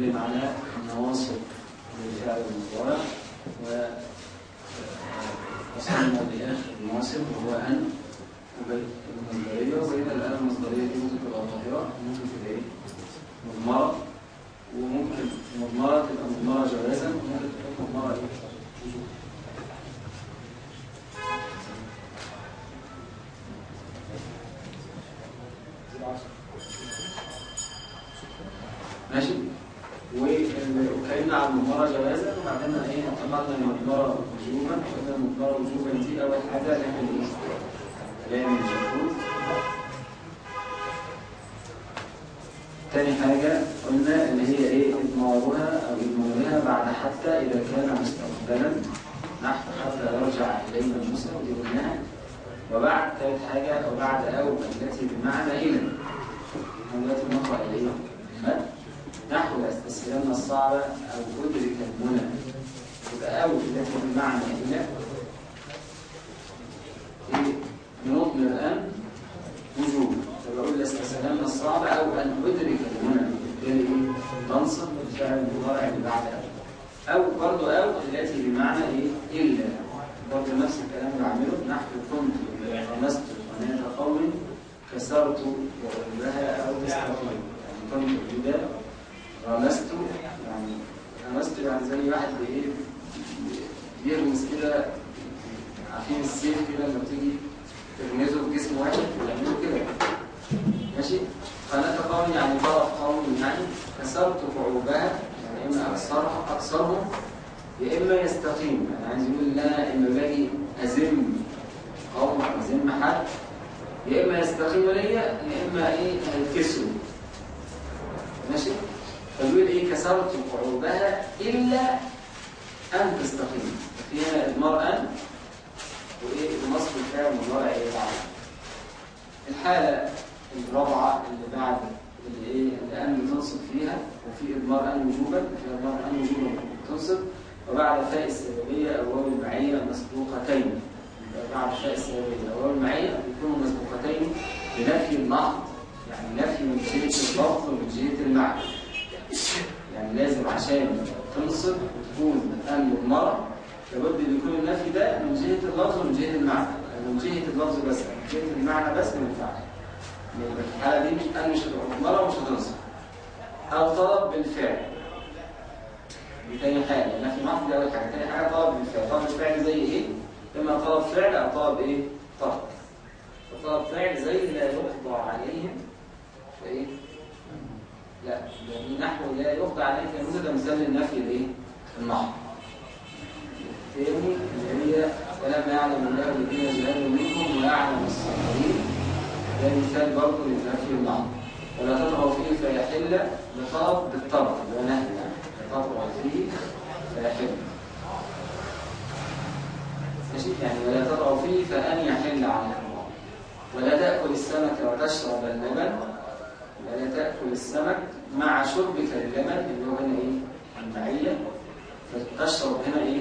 إحنا بنتكلم على النواصب للفعل المضارع و وصلنا لآخر الناصب وهو أن المصدرية وبين الآن المصدرية دي ممكن تبقى ظاهرة ممكن تبقى إيه؟ مضمرة وممكن مضمرة تبقى مضمرة جوازا وممكن تبقى مضمرة إيه؟ ماشي واتكلمنا عن المضمرة جوازا وبعدين إيه انتقلنا للمضمرة وجوبا وقلنا المضمرة وجوبا دي أول حاجة نعمل إيه؟ نعمل جهود تاني حاجة قلنا اللي هي إيه إضمارها أو إضمارها بعد حتى إذا كان مستقبلا. نحو حتى يرجع إلينا موسى ودي قلناها. وبعد ثالث حاجة أو بعد أو التي بمعنى إلى التي نقرأ اليه مد نحو استسلمنا الصعبة أو أدرك المنى يبقى أو التي بمعنى إلى نضمر أن وجوب فبقول استسلمنا الصعبة أو أن أدرك المنى بالتالي إيه؟ تنصب الفعل المضارع اللي بعد. أو أو برضه أو التي بمعنى إيه؟ إلا برضه نفس الكلام اللي بعمله نحو كنت رمست قناة قوم كسرت وغلبها أو استقيم يعني كنت جدا رمست يعني رمست يعني زي واحد بايه بيرمس كده عارفين السيف كده لما بتيجي ترمزه في جسم واحد بيعملوا كده ماشي قناة قوم يعني طرف قوم يعني كسرت فعوبها يعني اما اكسرها اكسرهم يا اما يستقيم يعني عايز يقول ان أنا اما باجي ازم قوم أو ازم حد يا اما يستقيم ليا يا اما إيه هيتكسروا ماشي فيقول إيه كسرت قعوبها الا ان تستقيم فيها المرأة وايه ونصب الفعل المضارع إيه بعد الحالة الرابعة اللي بعد اللي إيه اللي ان تنصب فيها وفي إضمار ان وجوبا في إضمار ان وجوبا تنصب وبعد فاء السببية واو المعية مسبوقتين. بعد فاء السببية واو المعية بيكونوا مسبوقتين بنفي المحض يعني نفي من جهة اللفظ ومن جهة المعنى. يعني لازم عشان تنصب وتكون أن مضمرة لابد يكون النفي ده من جهة اللفظ ومن جهة المعنى. من جهة اللفظ بس من جهة المعنى بس ما ينفعش. في الحالة دي مش أن مش مضمرة ومش هتنصب أو طلب بالفعل. دي تاني حاجة النفي محض دي أول حاجة. تاني حاجة طلب بالفعل. طلب بالفعل زي إيه؟ إما طلب فعل أو طلب إيه؟ طلب. فطلب فعل زي لا يقضى عليهم. فإيه؟ لا. يعني نحو لا يخضع عليه في ده مثال للنفي الثاني اللي هي فلما يعلم الله الذين جهلوا منكم ويعلم الصابرين. ده مثال برضه للنفي المحض ولا تطغوا فيه فيحل لطلب بالطلب ده نهي يعني. تطغوا فيه فيحل. ماشي؟ يعني ولا تطغوا فيه فأن يحل عليكم. ولا تأكل السمك وتشرب اللبن. ولا تأكل السمك مع شربك اللبن اللي هو هنا إيه؟ المعية. فتشرب هنا إيه؟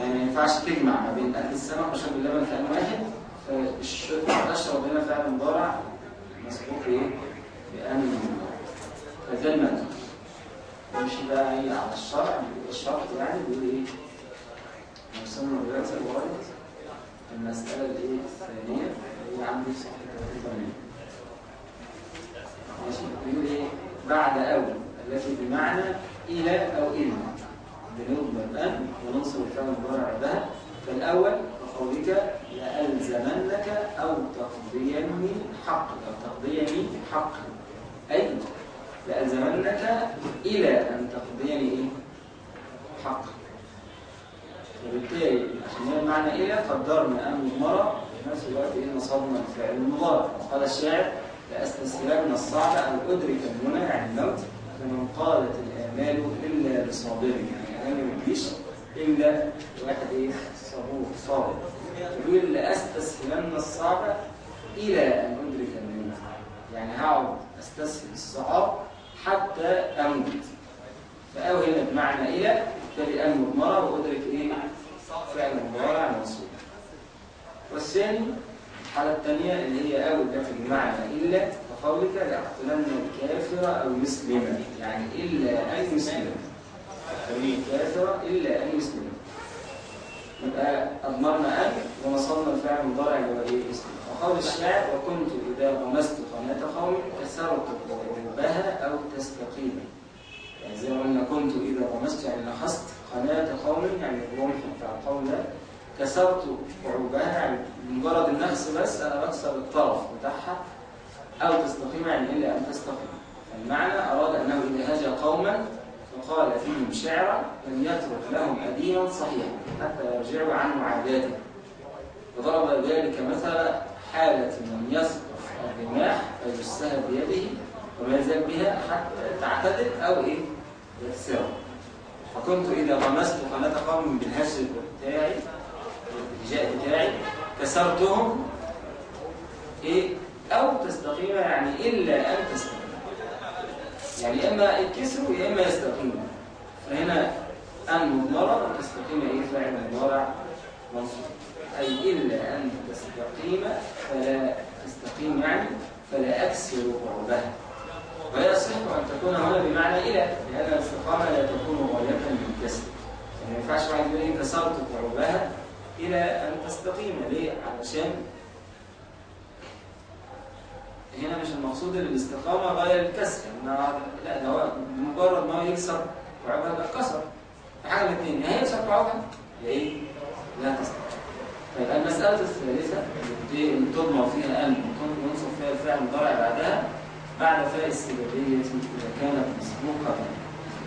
يعني ما ينفعش تجمع ما بين أكل السمك وشرب اللبن في آن واحد. فتشرب هنا فعل مضارع مسبوق إيه؟ بأن فده المنع يمشي بقى إيه؟ على الشرع الشرط يعني بيقول إيه؟ وصلنا دلوقتي لغاية المسألة الإيه؟ الثانية. اللي هي عندي صفحة 88 ماشي. بيقول إيه؟ بعد أو. التي بمعنى إلى أو إلى. بنضمن أن وننصب الفعل المضارع بعدها فالأول كقولك لألزمنك أو تقضيني حق أو تقضيني حق. أي لألزمنك إلى أن تقضيني حق. وبالتالي عشان المعنى إلى قدرنا أن المرأة في نفس الوقت إيه نصبنا الفعل المضارع. وقال الشاعر لأستسلمنا الصعب أو أدرك المنى عن الموت فمن قالت الآمال إلا بصابر أنا ما بجيش إلا واحد إيه صبور صابر. يقول لأستسلمنا الصعب إلى أن أدرك المنى يعني هقعد أستسهل الصعاب حتى أموت. فأو هنا بمعنى إلى بالتالي أن مضمرة وأدرك إيه؟ فعل مضارع منصوب والثاني الحالة الثانية اللي هي أو التي بمعنى إلا كقولك لأقتلن الكافر أو يسلم يعني إلا أن يسلم الكافر إلا أن يسلم. يبقى أضمرنا أن ونصلنا الفعل المضارع إيه يسلم وقول الشاعر وكنت إذا غمست قناة قوم كسرت قلوبها أو تستقيم. يعني زي ما قلنا كنت إذا غمست يعني نحست قناة قوم يعني الرمح بتاع ده. كسرت قعوبها يعني مجرد النخس بس أنا بكسر الطرف بتاعها أو تستقيم يعني إلا أن تستقيم. المعنى أراد أنه إذا هاجى قوما فقال فيهم شعرا لم يترك لهم أديما صحيحا حتى يرجعوا عن معاداته. وضرب ذلك مثلا حالة من يسقف الرماح فيجسها بيده وما يزال بها حتى تعتدل أو إيه؟ يكسرها فكنت إذا غمست قناة قوم بالهش بتاعي الاتجاه بتاعي كسرتهم إيه؟ أو تستقيم يعني إلا أن تستقيم يعني إما يتكسروا يا إما يستقيموا. فهنا أن مضمرة وتستقيم إيه؟ فاعل مضارع منصوب أي إلا أن تستقيم فلا تستقيم يعني فلا أكسر قربها. ويصح أن تكون هنا بمعنى إلى. لأن الاستقامة لا تكون غاية من الكسر يعني ما ينفعش واحد يقول إيه كسرت قربها إلى أن تستقيم. ليه؟ علشان هنا مش المقصود الاستقامة غاية الكسر يعني لا ده مجرد ما يكسر يبقى اتكسر حاجة الاثنين يا يكسر قربها يا إيه؟ لا تستقيم طيب المسألة الثالثة اللي تضمر فيها أن وننصب فيها الفعل المضارع بعدها بعد فاء السببية إذا كانت مسبوقة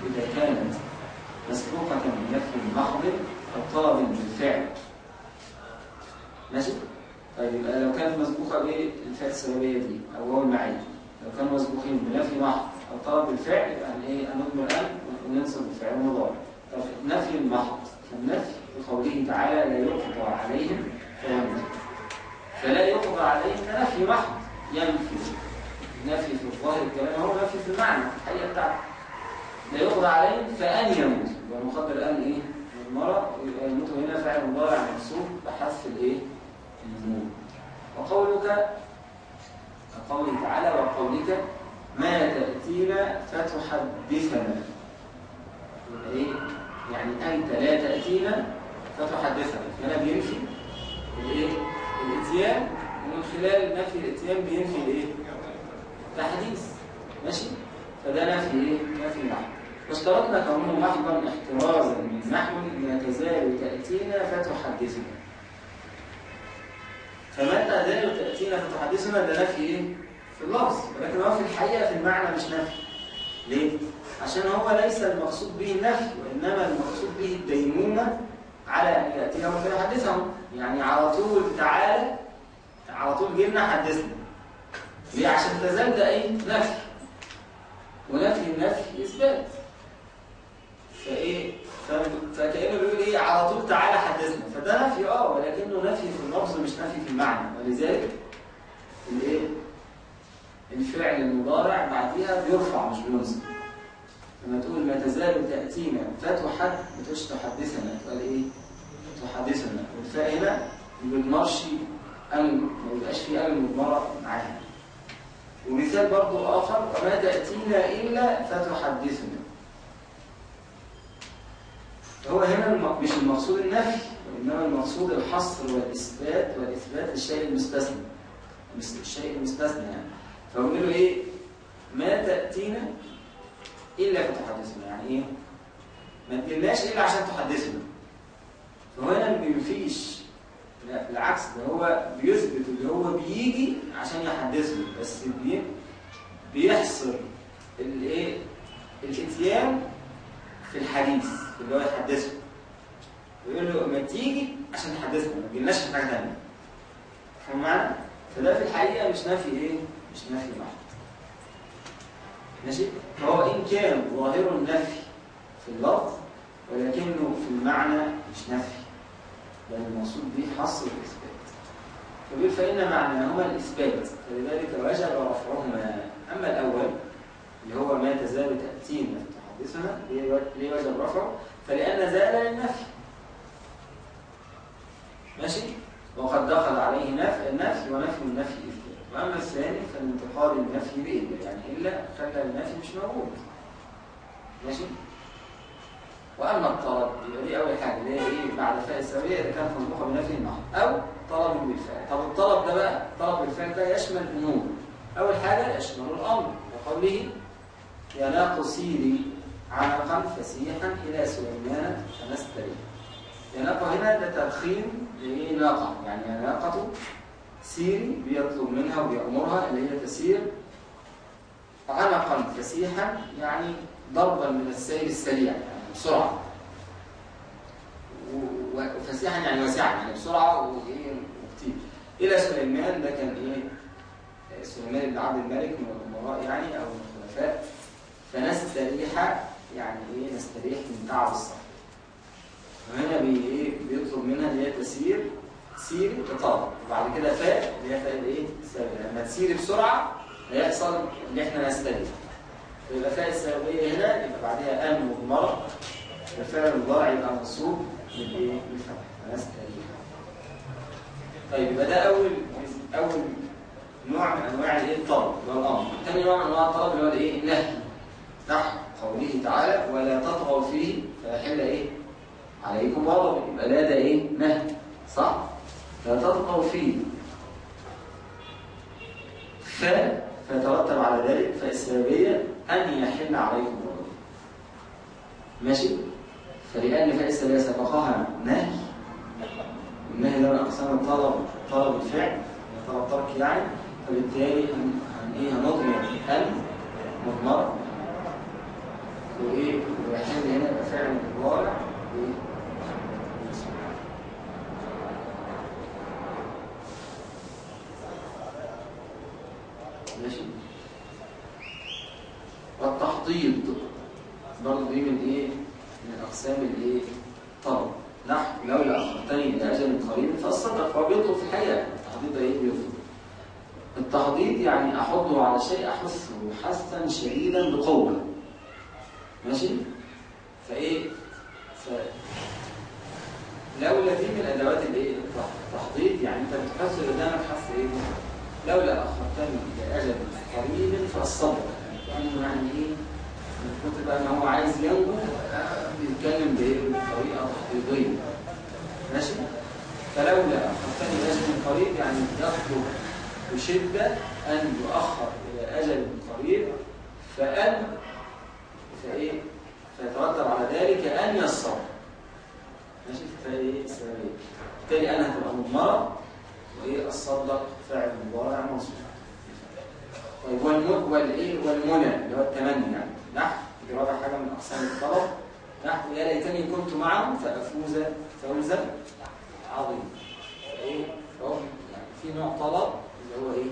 إذا كانت مسبوقة بنفي محض أو طلب بالفعل ماشي؟ طيب يبقى لو كانت مسبوقة بالفاء السببية دي أو هو المعين لو كانوا مسبوقين بنفي محض أو طلب بالفعل يبقى إيه؟ هنضمر الآن وننصب الفعل المضارع. طب نفي المحض النفي بقوله تعالى لا يقضى عليهم فينفي فلا يقضى عليهم نفي محض ينفي. نفي في الظاهر الكلام هو نفي في المعنى الحقيقة بتاعته. لا يقضى عليهم فأن يموت. يبقى مقدر الان إيه؟ المرض يبقى يموت هنا فاعل مضارع منصوب بحذف الموت وقولك قوله تعالى وقولك ما تأتينا فتحدثنا. إيه يعني أنت لا تأتينا فتحدثنا. هنا بينفي الايه الاتيان ومن خلال نفي الاتيان بينفي الايه تحديث. ماشي؟ فده نفي إيه؟ نفي محض واشترطنا كونه محضا احترازا من نحو ما تزال تأتينا فتحدثنا. فما تزال تأتينا فتحدثنا ده نفي إيه؟ في اللفظ ولكن هو في الحقيقة في المعنى مش نفي. ليه؟ عشان هو ليس المقصود به النفي وإنما المقصود به الديمومة على أن يأتيهم فيحدثهم يعني على طول تعالى على طول جبنا حدثنا. ليه؟ عشان تزال ده إيه؟ نفي. ونفي النفي إثبات. فإيه؟ فكأنه بيقول إيه على طول تعالى حدثنا. فده نفي آه ولكنه نفي في اللفظ مش نفي في المعنى. ولذلك الإيه؟ الفعل المضارع بعديها بيرفع مش بينصب. لما تقول ما تزال تأتينا فتحد بتقولش تحدثنا تقول إيه؟ تحدثنا. والفاء هنا ما بتمرش أن ما يبقاش في أن مضمرة معاها. ومثال برضو آخر وما تأتينا إلا فتحدثنا هو هنا مش المقصود النفي وإنما المقصود الحصر والإثبات والإثبات للشيء المستثنى. الشيء المستثنى يعني. فبقول له إيه؟ ما تأتينا إلا فتحدثنا. يعني إيه؟ ما تجيلناش إلا عشان تحدثنا. فهو هنا ما بينفيش لا بالعكس ده هو بيثبت اللي هو بيجي عشان يحدثنا. بس بي بيحصر الايه الإتيان في الحديث اللي هو يحدثه ويقول له ما تيجي عشان تحدثنا ما تجيلناش في حاجة ثانية فاهم معنى؟ فده في الحقيقة مش نفي إيه؟ مش نفي محض ماشي؟ فهو إن كان ظاهر النفي في اللفظ ولكنه في المعنى مش نفي بل المقصود به حصر الإثبات. فبيقول فإن معناهما الإثبات فلذلك وجب رفعهما. أما الأول اللي هو ما تزال تأتينا تحدثنا ليه وجب رفعه؟ فلأن زال للنفي ماشي وقد دخل عليه نفي ونفي النفي إثبات وأما الثاني فالانتقال النفي بإلا يعني إلا خلى النفي مش موجود. ماشي؟ وأما الطلب يبقى دي أول حاجة اللي هي إيه بعد فاء السببية إذا كانت مسبوقة بنفي النحو أو طلب بالفعل طب الطلب ده بقى طلب بالفعل ده يشمل أمور أول حاجة يشمل الأمر. وقوله يا ناق سيري عنقا فسيحا إلى سليمان فنستريح يا ناقة هنا ده ترخيم لإيه ناقة يعني يا سيري بيطلب منها وبيأمرها اللي هي تسير عنقا فسيحا يعني ضربا من السير السريع يعني بسرعة. وفسيحا يعني واسعا يعني بسرعة وإيه وكتير. إلى سليمان ده كان إيه سليمان بن عبد الملك من الأمراء يعني أو من الخلفاء. فنستريح يعني إيه نستريح من تعب السفر وهنا بي إيه بيطلب منها اللي هي تسير. سير بطلب وبعد كده فاء فاء الإيه؟ لما تسيري بسرعة هيحصل اللي إحنا نستريح فيبقى فاء السببية هنا يبقى بعدها أن مضمرة. الفعل المضارع يبقى منصوب بالايه بالفتح طيب يبقى ده أول أول نوع من أنواع الايه؟ الطلب اللي هو الأمر. ثاني نوع من أنواع الطلب اللي هو الايه؟ النهي. نحو قوله تعالى ولا تطغوا فيه فيحل إيه؟ عليكم غضب. يبقى لا ده إيه؟ نهي. صح؟ لا تطغوا فيه ف فيترتب على ذلك فالسببيه أن يحل عليكم غضب ماشي؟ فلأن فاء السببيه سبقها نهي. والنهي ده من أقسام الطلب طلب الفعل طلب ترك يعني. فبالتالي هن إيه هنضمر أن مضمر وإيه؟ ويحل هنا فعل مضارع. وإيه ماشي والتحضيض برضه دي من إيه من اقسام الايه طلب لولا اخرتني إلى أجل قريب فالصدق هو في الحياة التحضيض ده إيه بيطلب التحضيض يعني احضه على شيء احثه حثا شديدا بقوة. ماشي فايه ف لولا دي من ادوات الايه التحضيض يعني انت بتحث اللي قدامك حث إيه لولا اخرتني إلى أجل قريب فالصبر يعني يعني إيه من كتر بقى ان هو عايز ينجو بيتكلم بايه بطريقه تحضيضيه ماشي فلولا اخرتني إلى أجل قريب يعني يطلب بشده ان يؤخر إلى أجل قريب فان فايه فيترتب على ذلك ان يصبر ماشي فايه السببيه بالتالي أنا هتبقى مضمره وايه الصدق فعل مضارع منصوب طيب والم والايه والمنى اللي هو التمني يعني نحو دي رابع حاجة من اقسام الطلب نحو يا ليتني كنت معهم فافوز فوزا عظيما إيه يعني في نوع طلب اللي هو إيه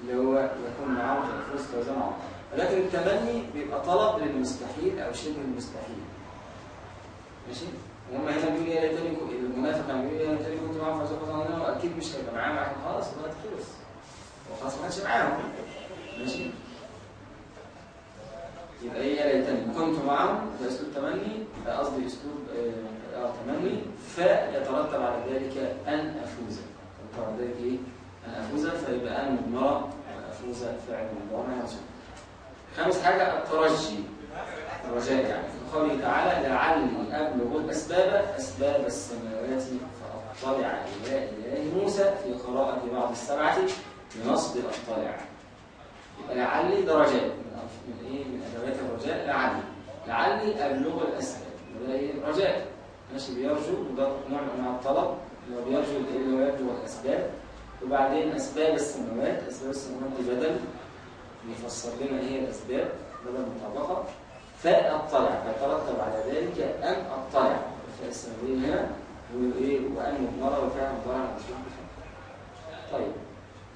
اللي هو يكون معهم فافوز فوزا عظيما ولكن التمني بيبقى طلب للمستحيل أو شبه المستحيل ماشي وهم هنا بيقولوا يا ليتني المنافق لما بيقول يا ليتني كنت معاهم فوزا عظيما أكيد مش هيبقى معاهم عشان خلاص الوقت خلص وخلاص ما كانش معاهم. ماشي؟ يبقى إيه يا ليتني؟ كنت معهم ده أسلوب تمني قصدي أسلوب آه, آه تمني فيترتب على ذلك أن أفوز. يترتب على ذلك إيه؟ أن أفوز فيبقى أن مضمره أفوز فعل منصوب خامس حاجة الترجي. الرجاء يعني. قوله تعالى لعلي ابلغ الاسباب أسباب السماوات فأطلع إلى إله موسى في قراءة بعض السبعة بنصب يبقى لعلي درجات من إيه؟ من أدوات الرجاء لعلي. لعلي أبلغ الأسباب. وده إيه؟ رجاء ماشي بيرجو وده نوع من أنواع الطلب. اللي هو بيرجو الإيه؟ اللي هو يرجو الأسباب. وبعدين أسباب السماوات أسباب السماوات دي بدل. يفسر لنا إيه الأسباب؟ بدل مطابقة. فأطلع فيترتب على ذلك أن أطلع. فالسماويه هنا وان مضمره وفعل مضارع منصوب طيب.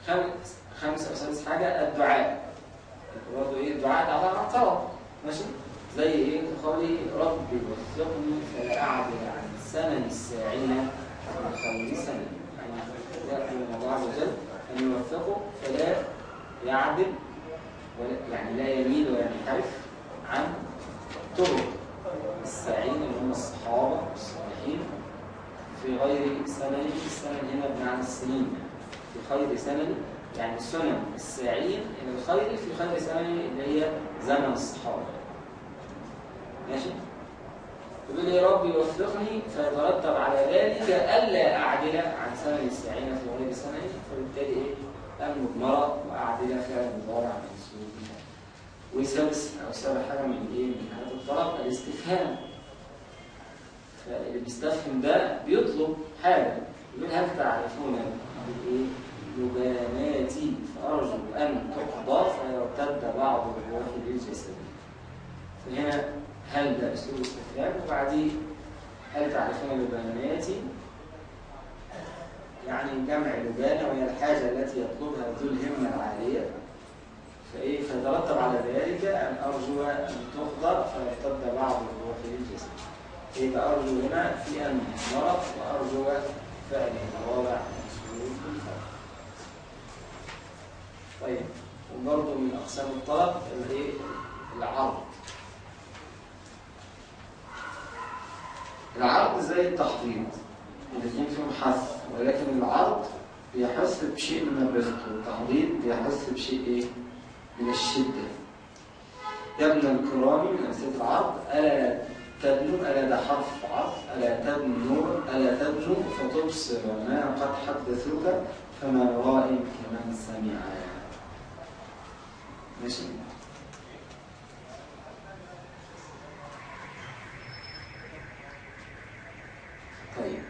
خامس خامس أو سادس حاجة الدعاء. برضه إيه الدعاء ده عبارة عن طلب. ماشي؟ زي إيه؟ قولي رب وفقني فلا أعدل عن سنن الساعين. مخلصا يعني يأتي من الله عز وجل أن يوفقه فلا يعدل يعني لا يميل وينحرف عن طرق الساعين اللي هم الصحابة والصالحين في غير سنن السنن هنا بمعنى السنين. في خير سنن يعني سنن الساعين إلى الخير في خير سنن اللي هي زمن الصحابة. ماشي؟ يقول لي ربي وفقني فيترتب على ذلك ألا أعدل عن سنن الساعين في غير سنن فبالتالي إيه؟ مرض وأعدل فعل مضارع منصوب وسادس أو سابع حاجة من إيه؟ من الطلب الاستفهام. فاللي بيستفهم ده بيطلب حاجة. يقول هل تعرفون بالإيه لباناتي فأرجو أن تقضى فيرتد بعض الروح للجسد. فهنا هل ده أسلوب استفهام؟ وبعديه هل تعرفون لباناتي يعني جمع لبانة وهي الحاجة التي يطلبها ذو الهمة العالية. فإيه؟ فترتب على ذلك أن أرجو أن تخضر فيرتد بعض الروح للجسد يبقى أرجو هنا في أن مرض وأرجو فعل المواضع مسؤول بالفعل طيب وبرضه من أقسام الطلب الايه العرض. العرض زي التحضيض الاثنين فيهم حث ولكن العرض بيحس بشيء من الرفق والتحضيض بيحس بشيء إيه؟ من الشدة. يا ابن الكرام من أمثلة العرض ألا تبنو ألا ده حرف عرض ألا تبنو ألا تبنو فتبصر. ما قد حدثوك فما رائم كمن سمع. ماشي؟ طيب.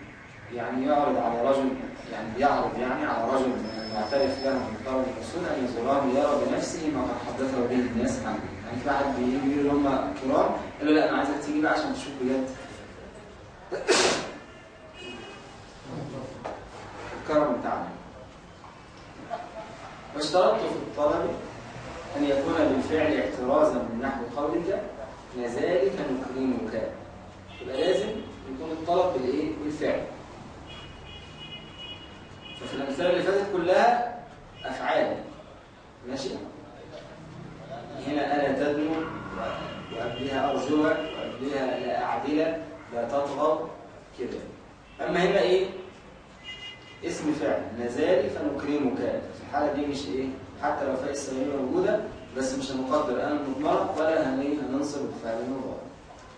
يعني يعرض على رجل يعني يعرض يعني على رجل معترف له من قول الرسول أن يزوراه ليرى بنفسه ما قد حدثه به الناس عنه. يعني في واحد بيجي يقول كرام قال له لا أنا عايزك تيجي بقى عشان تشوف بجد. الكرم بتاعنا. واشترطت في الطلب أن يكون بالفعل احترازا من نحو قولك لذلك نكرمك يبقى لازم يكون الطلب بالايه بالفعل ففي الامثله اللي فاتت كلها افعال ماشي هنا أنا تدنو وقبلها ارجوها وقبلها لا اعدله لا تطغى كده اما هنا إيه اسم فعل نزالي فنكرمك في الحاله دي مش إيه السببيه موجودة بس مش هنقدر ان نضمر ولا هننصب الفعل المضارع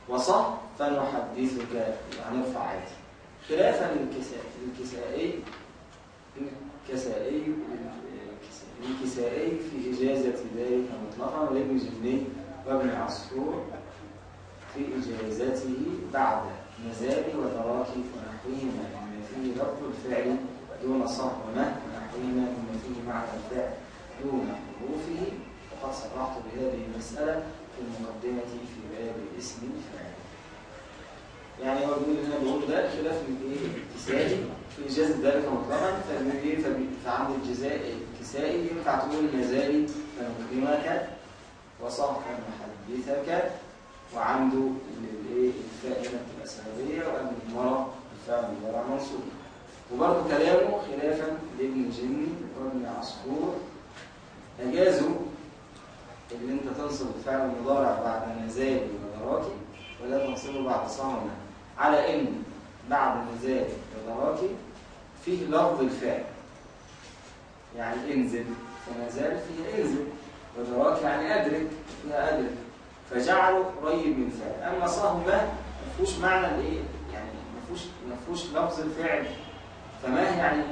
وصح فنحدثك هنرفع عادي. خلافا للكسائي. الكسائي الكسائي في إجازة ذلك مطلقا وابن جني وابن عصفور في إجازته بعد مزاج ودراك ونحوهما مما فيه لفظ الفعل دون صح ونحوهما مما فيه معنى الفعل دون حروفه وقد صرحت بهذه المسألة في المقدمة في باب اسم الفاعل. يعني هو بيقول هنا بيقول ده خلاف الايه الكسائي في إجازة ذلك مطلقا فعند الجزاء الكسائي ينفع تقول النزالي فنكرمك وصح فنحدثك وعنده الفاء هنا بتبقى سببيه وقبل المرض الفاء المضارع منصوب وبرضه كلامه خلافا لابن جني وابن عصفور أجازوا اللي أنت تنصب الفعل المضارع بعد نزال ودراكي ولا تنصبه بعد صامنا على إن بعد نزال ودراكي فيه لفظ الفعل. يعني انزل فنزال فيه انزل. ودراك يعني أدرك فيها أدرك. فجعله قريب من الفعل أما صهم ما فيهوش معنى الإيه؟ يعني ما فيهوش ما فيهوش لفظ الفعل. فما يعني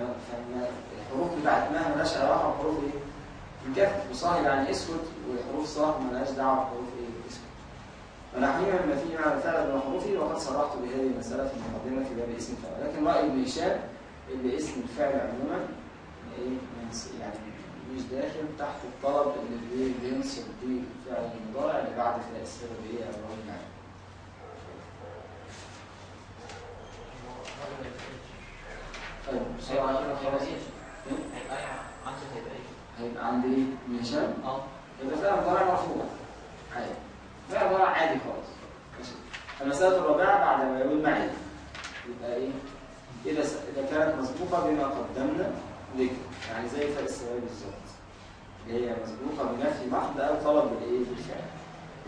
الحروف بتاعت ما مالهاش علاقة بحروف إيه؟ انكفف وصاهب يعني اسود وحروف صاهب مالهاش دعوة بحروف إيه؟ اسود ونحوها مما فيه معنى الفعل من حروفه وقد صرحت بهذه المسألة في المقدمة في باب اسم الفعل لكن رأي ابن هشام اللي اسم الفعل عموما إيه؟ يعني مش داخل تحت الطلب اللي بينصب بيه الفعل المضارع اللي بعد فاء السببيه أو الرهن طيب خلاص هيبقى عندي إيه من هشام آه. يبقى فعل مضارع مرفوع عادي فعل مضارع عادي خالص. ماشي. المساله الرابعة بعد ما يقول معي. يبقى إيه؟ إذا إذا كانت مسبوقة بما قدمنا ذكر يعني زي فاء السبب بالظبط. اللي هي مسبوقة بنفي محض أو طلب بالإيه؟ بالفعل.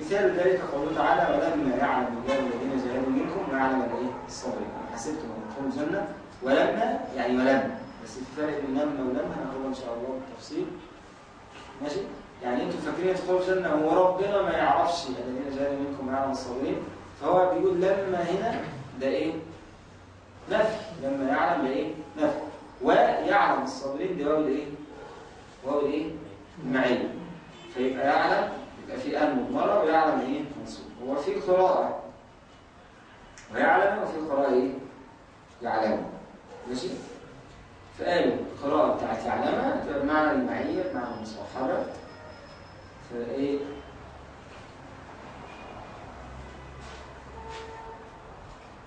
مثال ذلك قوله تعالى ولما يعلم الله الذين جاهدوا منكم ويعلم الإيه؟ الصابرين حسبتم ان تدخلوا الجنه ولما يعني ولما. بس في فرق بين لما ولما هنقول إن شاء الله بالتفصيل. ماشي؟ يعني أنتوا فاكرين تدخلوا الجنه هو ربنا ما يعرفش الذين جاهدوا منكم ويعلم الصابرين فهو بيقول لما هنا ده إيه؟ نفي. لما يعلم ده إيه؟ نفي. ويعلم الصابرين ده واو الايه واو الايه المعيه فيبقى يعلم يبقى في ان مضمره ويعلم إيه؟ منصوب. هو في قراءة. ويعلم وفي قراءة إيه؟ يعلم. ماشي؟ فقالوا القراءة بتاعت يعلمها تبقى بمعنى المعية بمعنى المصاحبة. فإيه؟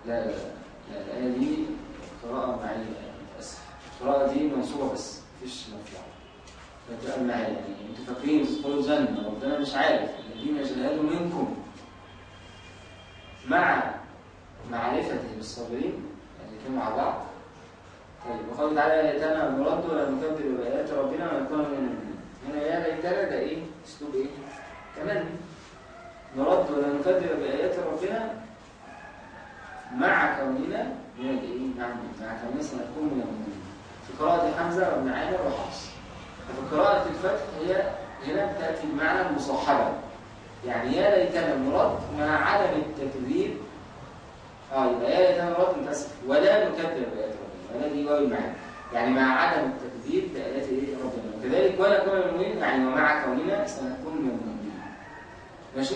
لا لا لا الآية دي قراءة معية للأسف القراءة دي منصوبة بس مفيش مرفوعة فتبقى معايا يعني أنتوا فاكرين تدخلوا جنة ربنا مش عارف. الذين جاهدوا منكم. مع معرفته بالصابرين يعني الاثنين مع بعض. طيب وقال تعالى ليتنا نرد ولا نكذب بآيات ربنا ونكون من المؤمنين هنا يا ليتنا ده إيه؟ أسلوب إيه؟ تمني نرد ولا نكذب بآيات ربنا مع كوننا من الايه؟ مع مع كوننا سنكون من المؤمنين. في قراءة حمزة وابن عامر وحفص. ففي قراءة الفتح هي هنا تأتي بمعنى المصاحبة. يعني يا ليتنا نرد مع عدم التكذيب آه يبقى يا ليتنا نرد متأسف ولا نكذب بآيات دي واو المعنى. يعني مع عدم التكذيب إيه ربنا وكذلك ولا من المؤمنين يعني ومع كوننا سنكون من المؤمنين. ماشي؟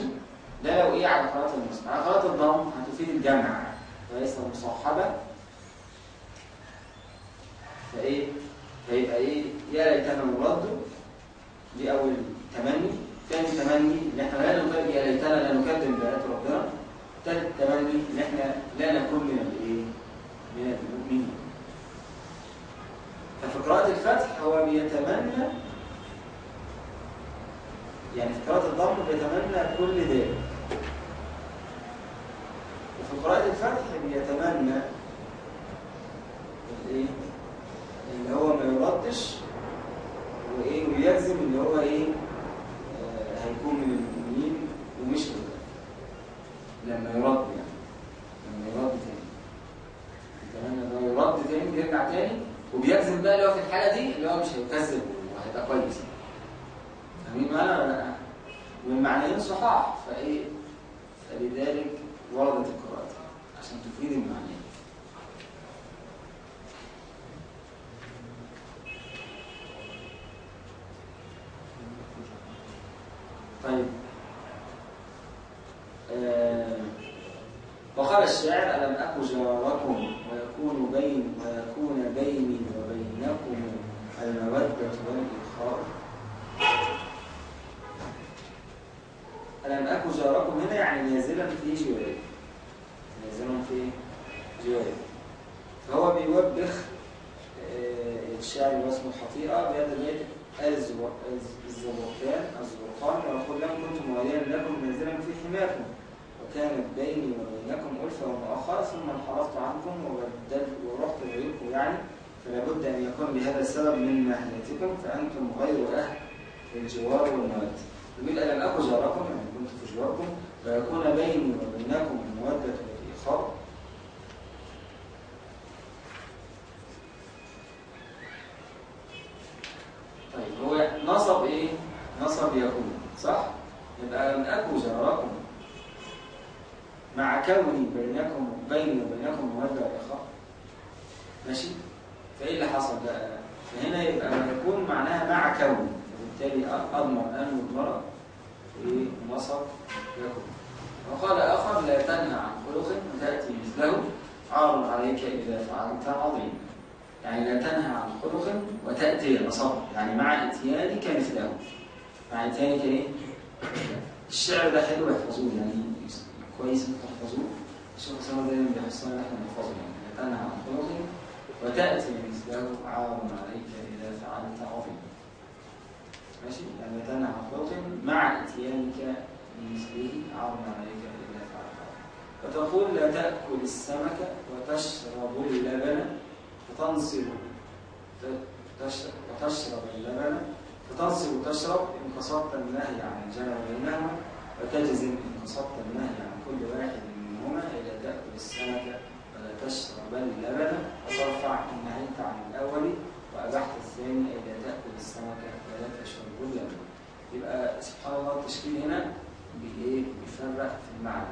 ده لو إيه على قراءة النصب، على قراءة الضم هتفيد الجمع. وليس مصاحبة. فإيه؟ فيبقى إيه؟ يا ليتنا نرد دي اول تمني. ثاني تمني إن إحنا لا نكذب يا ليتنا لا نكذب بآيات ربنا. ثالث تمني إن إحنا لا نكون من الإيه؟ من المؤمنين. ففي قراءة الفتح هو بيتمنى يعني في قراءة الضم بيتمنى كل ذلك وفي قراءة الفتح بيتمنى الايه اللي هو ما يردش وايه ويجزم اللي هو إيه آه هيكون من المؤمنين ومش من لما يرد يعني لما يرد تاني يتمنى انه يرد تاني بيرجع تاني وبيجزم بقى اللي هو في الحالة دي اللي هو مش هيكذب وهيبقى كويس فاهمين معانا ولا لا؟ والمعنيين صحاح فايه فلذلك وردت القراءة عشان تفيد المعنى طيب آه وقال الشاعر ألم أكن جاركم بين ويكون بيني وبينكم المودة والإخاء ألم أكن جاركم هنا؟ يعني نازلا في جواري نازلا في جواري فهو بيوبخ آه الشاعر اللي اسمه الحطيئة بهذا البيت الزبرقان الزبرقان ويقول لهم كنت مواليا لكم نازلا في حماكم وكانت بيني وبينكم ألفة ومؤخرة ثم انحرفت عنكم وبدلت ورحت غيركم يعني فلا بد أن يكون بهذا السبب من مهلتكم فأنتم غير أهل الجوار والمودة يقول ألم أكن جاركم يعني كنت في جواركم ويكون بيني وبينكم المودة والإخاء طيب هو نصب إيه؟ نصب يكون صح؟ يبقى ألم أكن جاركم مع كوني بينكم بيني وبينكم مودة وإخاء ماشي؟ فإيه اللي حصل بقى؟ فهنا يبقى ما يكون معناها مع كوني فبالتالي أضمن أن مضمرة إيه نصب يكون وقال آخر لا تنهى عن خلق تأتي مثله عار عليك إذا فعلت عظيم يعني لا تنهى عن خلق وتأتي نصب يعني مع إتيانك مثله إيه؟ الشعر ده حلو يحفظوه يعني كويس انك تحفظوه الشيخ اسامه دايما بيحصلنا إن إحنا نحفظه يعني تنهى عن خلق وتأتي مثله عار عليك إذا فعلت عظيم ماشي؟ يعني تنهى عن خلق مع إتيانك بمثله عار عليك إذا فعلت عظيم فتقول لا تأكل السمك وتشرب اللبن فتنصب وتشرب اللبن فتنصب وتشرب إن قصدت النهي عن الجمع بينهما وتجزم إن قصدت النهي عن كل واحد منهما إلى تأكل السمكة ولا تشرب اللبن وترفع إن نهيت عن الأول وأبحت الثاني إلى تأكل السمكة ولا تشرب اللبن يبقى سبحان الله التشكيل هنا بإيه؟ بيفرق في المعنى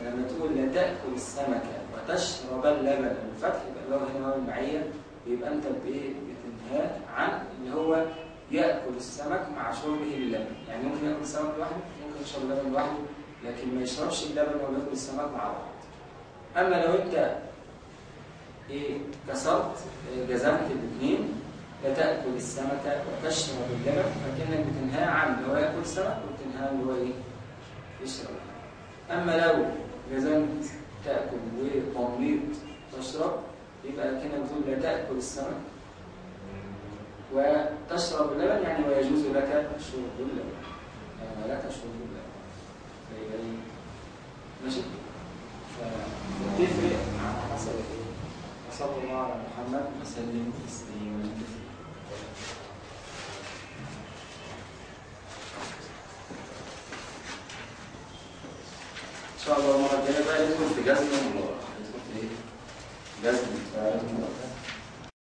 فلما تقول لا تأكل السمكة وتشرب اللبن الفتح يبقى اللي هو هنا المعية يبقى أنت بإيه؟ بتنهى عن اللي هو يأكل السمك مع شربه اللبن. يعني ممكن يأكل السمك لوحده ممكن يشرب اللبن لوحده لكن ما يشربش اللبن ولا يأكل السمك مع بعض. أما لو أنت إيه كسرت إيه جزمت الاثنين لا تأكل السمكة وتشرب اللبن فكأنك بتنهى عن اللي هو يأكل السمك وبتنهى اللي هو إيه؟ يشرب. أما لو جزمت تأكل وضميت تشرب يبقى كأنك بتقول لا تأكل السمك وتشرب اللبن يعني ويجوز لك شرب اللبن يعني لك شرب اللبن فيبقى؟ ماشي فتفرق على حسب إيه وصلى الله على محمد. وسلم تسليما كثيرا إن شاء الله المره الجايه بقى يدخل في جزم المضارع يدخل في إيه؟ جزم فعل المضارع